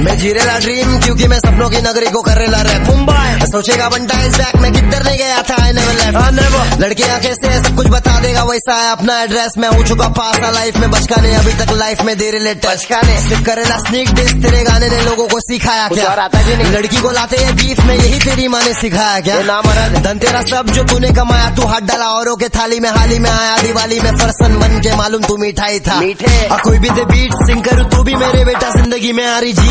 मैं जीरेला ड्रीम क्योंकि मैं सपनों की नगरी को कर ला रैप मुंबई। सोचेगा बनता इस बैक में किधर नहीं गया था आई नेवर लेफ़्ट लड़कियाँ कैसे सब कुछ बता देगा वैसा है अपना एड्रेस मैं हो चुका पास लाइफ में बचकाने अभी तक लाइफ में दे रिलेट बचकाने। करेला स्नीक डिस तेरे गाने ने लोगों को सिखाया क्या? आता नहीं। लड़की को लाते हैं बीफ में यही तेरी माँ ने सिखाया क्या? नाम धन तेरा सब जो तूने कमाया तू हाथ डाला औरों के थाली में हाली में आया दिवाली में फरसन बन के मालूम तू मिठाई था। मीठे। कोई भी दे बीट सिंग करूँ तू भी मेरे बेटा ज़िंदगी में आ रही जीत।